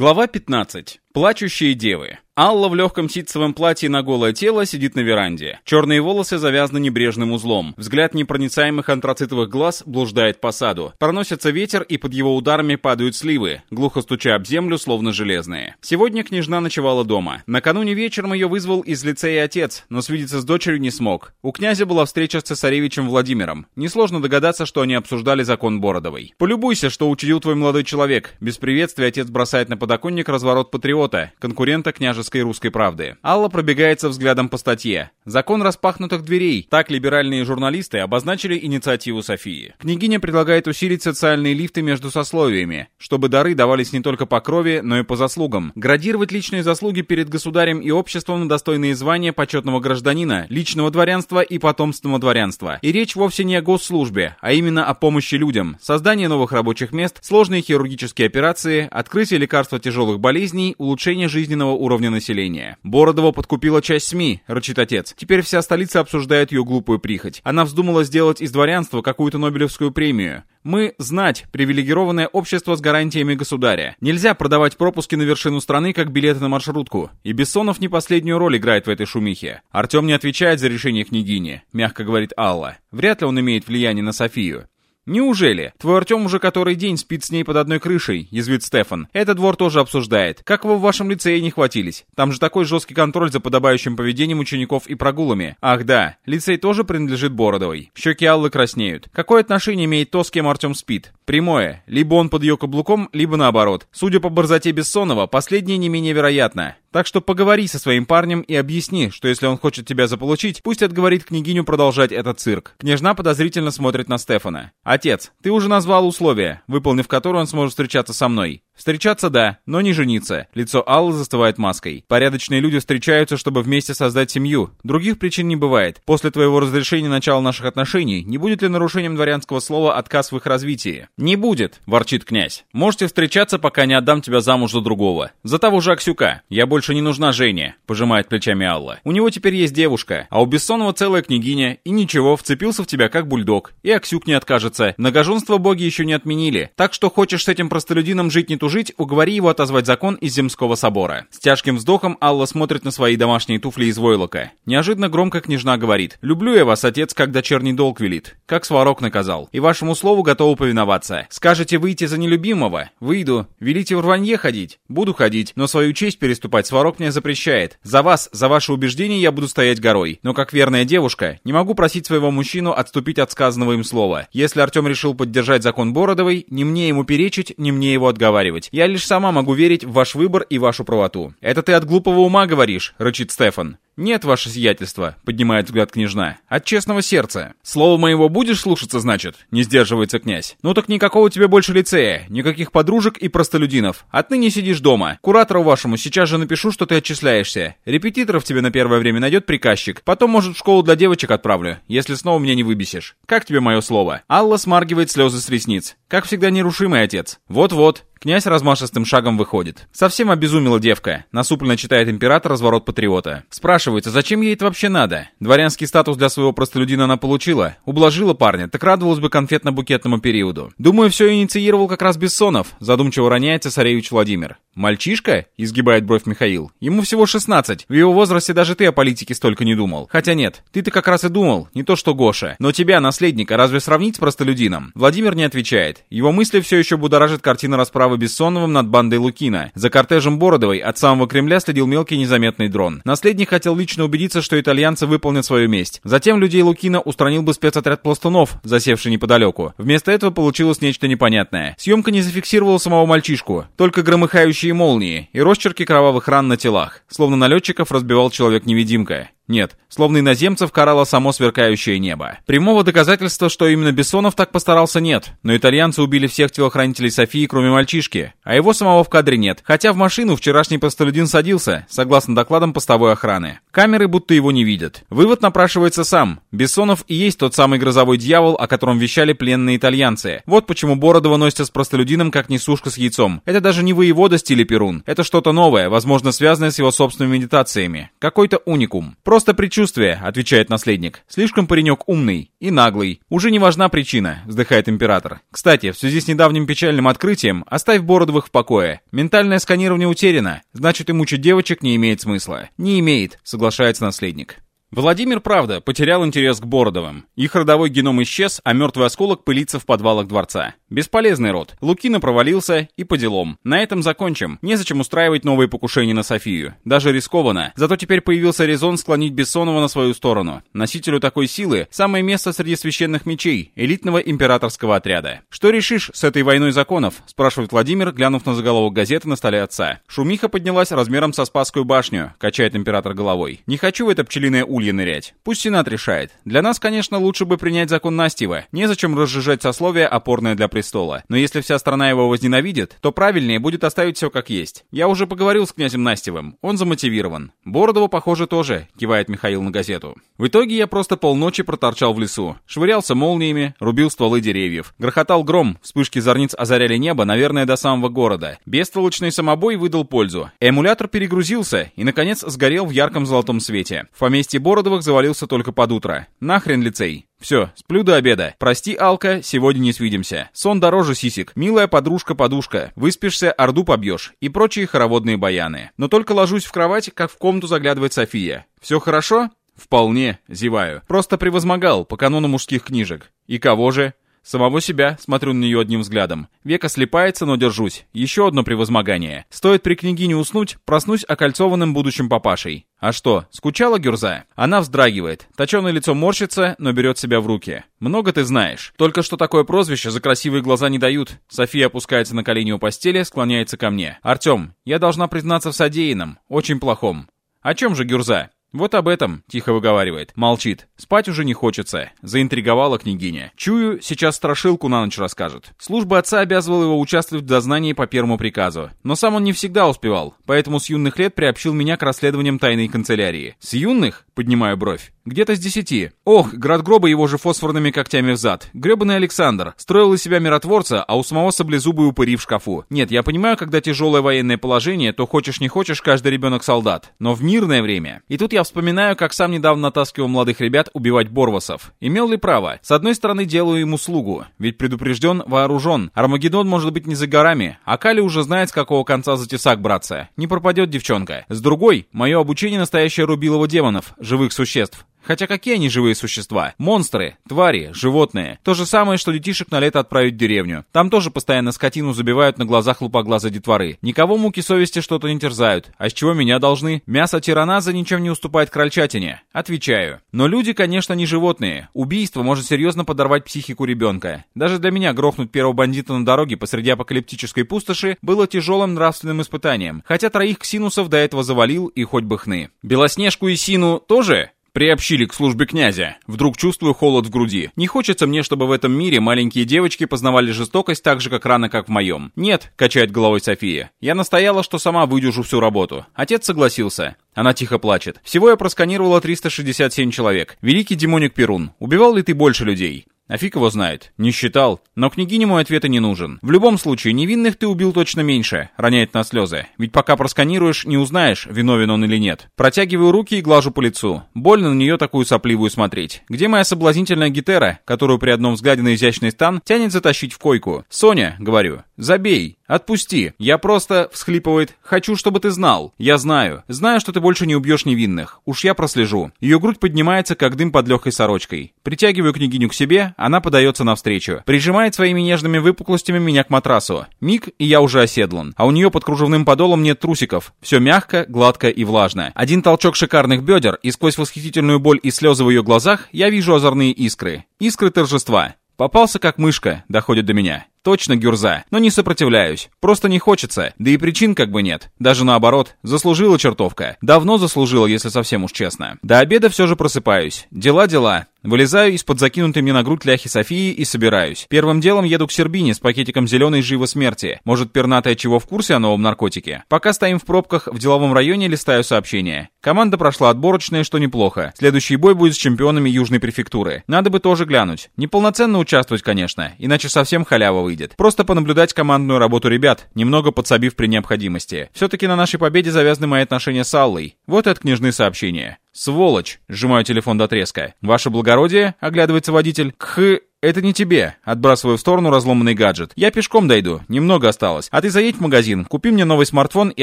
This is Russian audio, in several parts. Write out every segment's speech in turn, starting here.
Глава 15. Плачущие девы. Алла в легком ситцевом платье на голое тело сидит на веранде. Черные волосы завязаны небрежным узлом. Взгляд непроницаемых антрацитовых глаз блуждает по саду. Проносится ветер, и под его ударами падают сливы, глухо стуча об землю, словно железные. Сегодня княжна ночевала дома. Накануне вечером ее вызвал из лицея отец, но свидеться с дочерью не смог. У князя была встреча с цесаревичем Владимиром. Несложно догадаться, что они обсуждали закон Бородовой. «Полюбуйся, что учудил твой молодой человек». Без приветствия отец бросает на подоконник разворот патриота, конкурента княжеского Московской русской правды. Алла пробегается взглядом по статье. Закон распахнутых дверей. Так либеральные журналисты обозначили инициативу Софии. Княгиня предлагает усилить социальные лифты между сословиями, чтобы дары давались не только по крови, но и по заслугам. Градировать личные заслуги перед государем и обществом на достойные звания почетного гражданина, личного дворянства и потомственного дворянства. И речь вовсе не о госслужбе, а именно о помощи людям, создании новых рабочих мест, сложные хирургические операции, открытие лекарств от тяжелых болезней, улучшение жизненного уровня населения. Бородова подкупила часть СМИ, рычит отец. Теперь вся столица обсуждает ее глупую прихоть. Она вздумала сделать из дворянства какую-то Нобелевскую премию. Мы — знать, привилегированное общество с гарантиями государя. Нельзя продавать пропуски на вершину страны, как билеты на маршрутку. И Бессонов не последнюю роль играет в этой шумихе. Артем не отвечает за решение княгини, мягко говорит Алла. Вряд ли он имеет влияние на Софию. «Неужели? Твой Артем уже который день спит с ней под одной крышей», — язвит Стефан. «Это двор тоже обсуждает. Как вы в вашем лицее не хватились? Там же такой жесткий контроль за подобающим поведением учеников и прогулами. Ах да, лицей тоже принадлежит Бородовой». Щеки Аллы краснеют. Какое отношение имеет то, с кем Артем спит? Прямое. Либо он под ее каблуком, либо наоборот. Судя по борзоте Бессонова, последнее не менее вероятно. Так что поговори со своим парнем и объясни, что если он хочет тебя заполучить, пусть отговорит княгиню продолжать этот цирк. Княжна подозрительно смотрит на Стефана. Отец, ты уже назвал условия, выполнив которые он сможет встречаться со мной. Встречаться да, но не жениться. Лицо Аллы застывает маской. Порядочные люди встречаются, чтобы вместе создать семью. Других причин не бывает. После твоего разрешения начала наших отношений, не будет ли нарушением дворянского слова отказ в их развитии? Не будет, ворчит князь. Можете встречаться, пока не отдам тебя замуж за другого. За того же Аксюка. Я больше не нужна Жене, пожимает плечами Алла. У него теперь есть девушка, а у Бессонова целая княгиня, и ничего, вцепился в тебя как бульдог. И Аксюк не откажется. Многоженство боги еще не отменили. Так что хочешь с этим простолюдином жить не ту жить, уговори его отозвать закон из Земского собора. С тяжким вздохом Алла смотрит на свои домашние туфли из войлока. Неожиданно громко княжна говорит. «Люблю я вас, отец, как дочерний долг велит. Как сварок наказал. И вашему слову готова повиноваться. Скажете выйти за нелюбимого? Выйду. Велите в рванье ходить? Буду ходить. Но свою честь переступать сварок мне запрещает. За вас, за ваши убеждения я буду стоять горой. Но как верная девушка, не могу просить своего мужчину отступить от сказанного им слова. Если Артем решил поддержать закон Бородовой, не мне ему перечить, не мне его отговаривать оспаривать. Я лишь сама могу верить в ваш выбор и вашу правоту. Это ты от глупого ума говоришь, рычит Стефан. «Нет, ваше сиятельство», — поднимает взгляд княжна. «От честного сердца. Слово моего будешь слушаться, значит?» — не сдерживается князь. «Ну так никакого тебе больше лицея, никаких подружек и простолюдинов. Отныне сидишь дома. Куратору вашему сейчас же напишу, что ты отчисляешься. Репетиторов тебе на первое время найдет приказчик. Потом, может, в школу для девочек отправлю, если снова меня не выбесишь. Как тебе мое слово?» Алла смаргивает слезы с ресниц. Как всегда нерушимый отец. Вот-вот. Князь размашистым шагом выходит. Совсем обезумела девка. Насупленно читает император разворот патриота. Спрашивается, зачем ей это вообще надо? Дворянский статус для своего простолюдина она получила. Ублажила парня, так радовалась бы конфетно-букетному периоду. Думаю, все инициировал как раз Бессонов. Задумчиво роняет цесаревич Владимир. «Мальчишка?» — изгибает бровь Михаил. «Ему всего 16. В его возрасте даже ты о политике столько не думал. Хотя нет, ты-то как раз и думал, не то что Гоша. Но тебя, наследника, разве сравнить с простолюдином?» Владимир не отвечает. Его мысли все еще будоражит картина расправы Бессоновым над бандой Лукина. За кортежем Бородовой от самого Кремля следил мелкий незаметный дрон. Наследник хотел лично убедиться, что итальянцы выполнят свою месть. Затем людей Лукина устранил бы спецотряд пластунов, засевший неподалеку. Вместо этого получилось нечто непонятное. Съемка не зафиксировала самого мальчишку, только громыхающие молнии и росчерки кровавых ран на телах, словно налетчиков разбивал человек-невидимка. Нет, словно иноземцев карало само сверкающее небо. Прямого доказательства, что именно Бессонов так постарался, нет. Но итальянцы убили всех телохранителей Софии, кроме мальчишки. А его самого в кадре нет. Хотя в машину вчерашний простолюдин садился, согласно докладам постовой охраны. Камеры будто его не видят. Вывод напрашивается сам. Бессонов и есть тот самый грозовой дьявол, о котором вещали пленные итальянцы. Вот почему Бородова носится с простолюдином, как несушка с яйцом. Это даже не воевода стиля Перун. Это что-то новое, возможно, связанное с его собственными медитациями. Какой-то уникум. Просто «Просто предчувствие», — отвечает наследник. «Слишком паренек умный и наглый. Уже не важна причина», — вздыхает император. «Кстати, в связи с недавним печальным открытием, оставь Бородовых в покое. Ментальное сканирование утеряно, значит и мучить девочек не имеет смысла». «Не имеет», — соглашается наследник. Владимир, правда, потерял интерес к Бородовым. Их родовой геном исчез, а мертвый осколок пылится в подвалах дворца. Бесполезный род. Лукина провалился и по делам. На этом закончим. Незачем устраивать новые покушения на Софию. Даже рискованно. Зато теперь появился резон склонить Бессонова на свою сторону. Носителю такой силы самое место среди священных мечей, элитного императорского отряда. «Что решишь с этой войной законов?» – спрашивает Владимир, глянув на заголовок газеты на столе отца. Шумиха поднялась размером со Спасскую башню, качает император головой. «Не хочу в это пчелиное улье нырять. Пусть Сенат решает. Для нас, конечно, лучше бы принять закон Настева. Незачем разжижать сословие, опорное для престола. Но если вся страна его возненавидит, то правильнее будет оставить все как есть. Я уже поговорил с князем Настевым. Он замотивирован. Бородову, похоже, тоже, кивает Михаил на газету. В итоге я просто полночи проторчал в лесу. Швырялся молниями, рубил стволы деревьев. Грохотал гром, вспышки зорниц озаряли небо, наверное, до самого города. Бестолочный самобой выдал пользу. Эмулятор перегрузился и, наконец, сгорел в ярком золотом свете. В поместье Бородовых завалился только под утро. Нахрен лицей. Все, сплю до обеда. Прости, Алка, сегодня не свидимся. Сон дороже сисик. Милая подружка-подушка. Выспишься, орду побьешь. И прочие хороводные баяны. Но только ложусь в кровать, как в комнату заглядывает София. Все хорошо? Вполне, зеваю. Просто превозмогал по канону мужских книжек. И кого же? Самого себя, смотрю на нее одним взглядом. Века слепается, но держусь. Еще одно превозмогание. Стоит при княгине уснуть, проснусь окольцованным будущим папашей. А что, скучала Гюрза? Она вздрагивает. Точеное лицо морщится, но берет себя в руки. Много ты знаешь. Только что такое прозвище за красивые глаза не дают. София опускается на колени у постели, склоняется ко мне. Артем, я должна признаться в содеянном. Очень плохом. О чем же Гюрза? «Вот об этом», — тихо выговаривает. Молчит. Спать уже не хочется. Заинтриговала княгиня. Чую, сейчас страшилку на ночь расскажет. Служба отца обязывала его участвовать в дознании по первому приказу. Но сам он не всегда успевал, поэтому с юных лет приобщил меня к расследованиям тайной канцелярии. С юных? Поднимаю бровь. Где-то с десяти. Ох, град гроба его же фосфорными когтями в зад. Гребаный Александр. Строил из себя миротворца, а у самого саблезубые упыри в шкафу. Нет, я понимаю, когда тяжелое военное положение, то хочешь не хочешь, каждый ребенок солдат. Но в мирное время. И тут я вспоминаю, как сам недавно натаскивал молодых ребят убивать Борвасов. Имел ли право? С одной стороны, делаю ему слугу. Ведь предупрежден, вооружен. Армагеддон может быть не за горами. А Кали уже знает, с какого конца за тесак браться. Не пропадет девчонка. С другой, мое обучение настоящее рубилово демонов живых существ. Хотя какие они живые существа? Монстры, твари, животные. То же самое, что детишек на лето отправить в деревню. Там тоже постоянно скотину забивают на глазах лупоглаза детворы. Никого муки совести что-то не терзают. А с чего меня должны? Мясо тираназа ничем не уступает крольчатине. Отвечаю. Но люди, конечно, не животные. Убийство может серьезно подорвать психику ребенка. Даже для меня грохнуть первого бандита на дороге посреди апокалиптической пустоши было тяжелым нравственным испытанием. Хотя троих ксинусов до этого завалил и хоть бы хны. Белоснежку и Сину тоже? Приобщили к службе князя. Вдруг чувствую холод в груди. Не хочется мне, чтобы в этом мире маленькие девочки познавали жестокость так же, как рано, как в моем. Нет, качает головой София. Я настояла, что сама выдержу всю работу. Отец согласился. Она тихо плачет. Всего я просканировала 367 человек. Великий демоник Перун. Убивал ли ты больше людей? А фиг его знает. Не считал. Но княгине мой ответ и не нужен. В любом случае, невинных ты убил точно меньше. Роняет на слезы. Ведь пока просканируешь, не узнаешь, виновен он или нет. Протягиваю руки и глажу по лицу. Больно на нее такую сопливую смотреть. Где моя соблазнительная гитера, которую при одном взгляде на изящный стан тянет затащить в койку? Соня, говорю, забей. «Отпусти. Я просто...» — всхлипывает. «Хочу, чтобы ты знал. Я знаю. Знаю, что ты больше не убьешь невинных. Уж я прослежу». Ее грудь поднимается, как дым под легкой сорочкой. Притягиваю княгиню к себе, она подается навстречу. Прижимает своими нежными выпуклостями меня к матрасу. Миг, и я уже оседлан. А у нее под кружевным подолом нет трусиков. Все мягко, гладко и влажно. Один толчок шикарных бедер, и сквозь восхитительную боль и слезы в ее глазах я вижу озорные искры. Искры торжества. Попался как мышка, доходит до меня. Точно гюрза, но не сопротивляюсь. Просто не хочется, да и причин как бы нет. Даже наоборот, заслужила чертовка. Давно заслужила, если совсем уж честно. До обеда все же просыпаюсь. Дела-дела. Вылезаю из-под закинутой мне на грудь ляхи Софии и собираюсь. Первым делом еду к Сербине с пакетиком зеленой живо смерти. Может, пернатая чего в курсе о новом наркотике? Пока стоим в пробках, в деловом районе листаю сообщения. Команда прошла отборочное, что неплохо. Следующий бой будет с чемпионами Южной префектуры. Надо бы тоже глянуть. Неполноценно участвовать, конечно, иначе совсем халява выйдет. Просто понаблюдать командную работу ребят, немного подсобив при необходимости. Все-таки на нашей победе завязаны мои отношения с Аллой. Вот и от княжны сообщение. «Сволочь!» — сжимаю телефон до треска. «Ваше благородие?» — оглядывается водитель. «Кх...» «Это не тебе», — отбрасываю в сторону разломанный гаджет. «Я пешком дойду, немного осталось. А ты заедь в магазин, купи мне новый смартфон и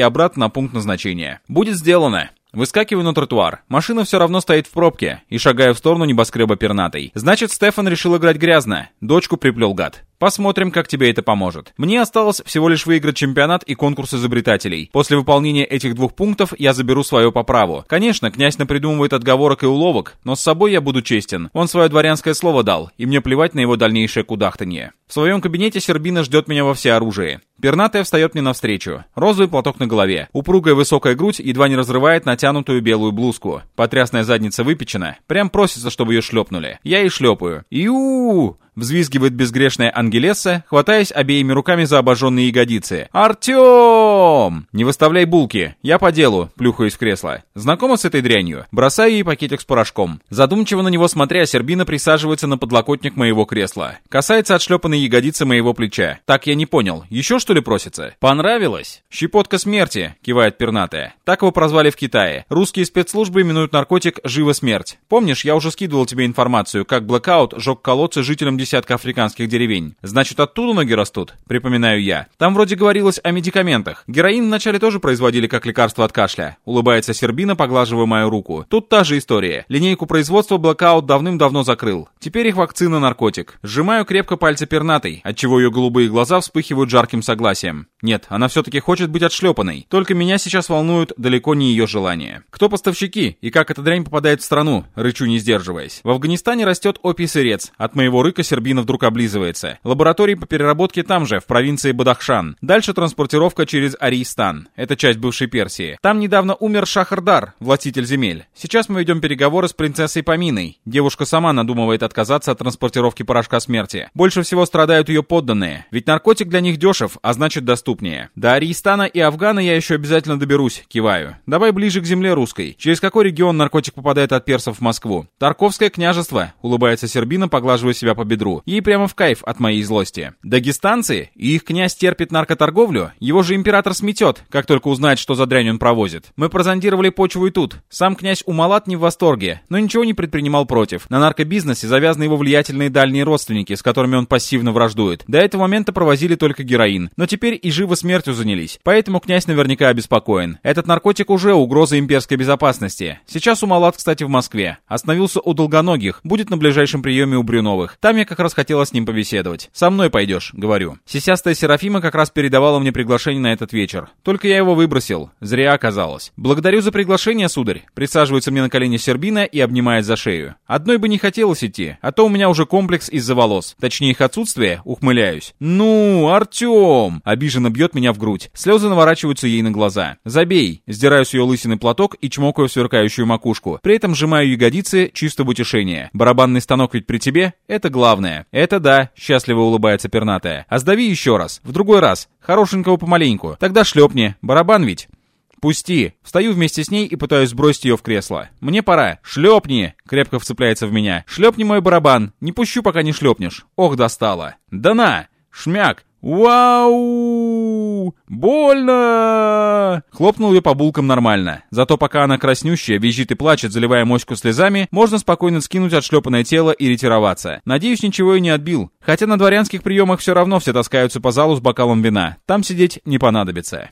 обратно на пункт назначения». «Будет сделано». Выскакиваю на тротуар. Машина все равно стоит в пробке и шагаю в сторону небоскреба пернатой. Значит, Стефан решил играть грязно. Дочку приплел гад. Посмотрим, как тебе это поможет. Мне осталось всего лишь выиграть чемпионат и конкурс изобретателей. После выполнения этих двух пунктов я заберу свое по праву. Конечно, князь напридумывает отговорок и уловок, но с собой я буду честен. Он свое дворянское слово дал, и мне плевать на его дальнейшее кудахтанье. В своем кабинете Сербина ждет меня во всеоружии. Пернатая встает мне навстречу. Розовый платок на голове. Упругая высокая грудь едва не разрывает натянутую белую блузку. Потрясная задница выпечена. Прям просится, чтобы ее шлепнули. Я и шлепаю. Иу! Взвизгивает безгрешная Ангелесса, хватаясь обеими руками за обожженные ягодицы. «Артем!» «Не выставляй булки. Я по делу», плюхаюсь в кресло. Знакома с этой дрянью? Бросаю ей пакетик с порошком. Задумчиво на него смотря, Сербина присаживается на подлокотник моего кресла. Касается отшлепанной ягодицы моего плеча. Так я не понял. Еще что ли просится? Понравилось? Щепотка смерти, кивает пернатая. Так его прозвали в Китае. Русские спецслужбы именуют наркотик «Живо смерть». Помнишь, я уже скидывал тебе информацию, как блокаут жег колодцы жителям десятка африканских деревень. Значит, оттуда ноги растут, припоминаю я. Там вроде говорилось о медикаментах. Героин вначале тоже производили как лекарство от кашля. Улыбается Сербина, поглаживая мою руку. Тут та же история. Линейку производства Blackout давным-давно закрыл. Теперь их вакцина наркотик. Сжимаю крепко пальцы пернатой, отчего ее голубые глаза вспыхивают жарким согласием. Нет, она все-таки хочет быть отшлепанной. Только меня сейчас волнуют далеко не ее желания. Кто поставщики и как эта дрянь попадает в страну? Рычу не сдерживаясь. В Афганистане растет опий-сырец. От моего рыка Сербина вдруг облизывается. Лаборатории по переработке там же, в провинции Бадахшан. Дальше транспортировка через Аристан. Это часть бывшей Персии. Там недавно умер Шахардар, властитель земель. Сейчас мы ведем переговоры с принцессой Паминой. Девушка сама надумывает отказаться от транспортировки порошка смерти. Больше всего страдают ее подданные. Ведь наркотик для них дешев, а значит доступнее. До Аристана и Афгана я еще обязательно доберусь, киваю. Давай ближе к земле русской. Через какой регион наркотик попадает от персов в Москву? Тарковское княжество, улыбается Сербина, поглаживая себя по бедру ветру. Ей прямо в кайф от моей злости. Дагестанцы? И их князь терпит наркоторговлю? Его же император сметет, как только узнает, что за дрянь он провозит. Мы прозондировали почву и тут. Сам князь Умалат не в восторге, но ничего не предпринимал против. На наркобизнесе завязаны его влиятельные дальние родственники, с которыми он пассивно враждует. До этого момента провозили только героин. Но теперь и живо смертью занялись. Поэтому князь наверняка обеспокоен. Этот наркотик уже угроза имперской безопасности. Сейчас Умалат, кстати, в Москве. Остановился у Долгоногих. Будет на ближайшем приеме у Брюновых. Там я как как раз хотела с ним побеседовать. «Со мной пойдешь», — говорю. Сисястая Серафима как раз передавала мне приглашение на этот вечер. Только я его выбросил. Зря оказалось. «Благодарю за приглашение, сударь». Присаживается мне на колени Сербина и обнимает за шею. Одной бы не хотелось идти, а то у меня уже комплекс из-за волос. Точнее, их отсутствие, ухмыляюсь. «Ну, Артем!» Обиженно бьет меня в грудь. Слезы наворачиваются ей на глаза. «Забей!» Сдираю с ее лысины платок и чмокаю сверкающую макушку. При этом сжимаю ягодицы чисто в утешение. Барабанный станок ведь при тебе? Это главное главное. Это да, счастливо улыбается пернатая. А сдави еще раз, в другой раз. Хорошенького помаленьку. Тогда шлепни. Барабан ведь. «Пусти!» Встаю вместе с ней и пытаюсь сбросить ее в кресло. «Мне пора!» «Шлепни!» Крепко вцепляется в меня. «Шлепни мой барабан! Не пущу, пока не шлепнешь!» «Ох, достала!» «Да на!» «Шмяк!» «Вау! Больно!» Хлопнул ее по булкам нормально. Зато пока она краснющая, визжит и плачет, заливая моську слезами, можно спокойно скинуть отшлепанное тело и ретироваться. Надеюсь, ничего и не отбил. Хотя на дворянских приемах все равно все таскаются по залу с бокалом вина. Там сидеть не понадобится.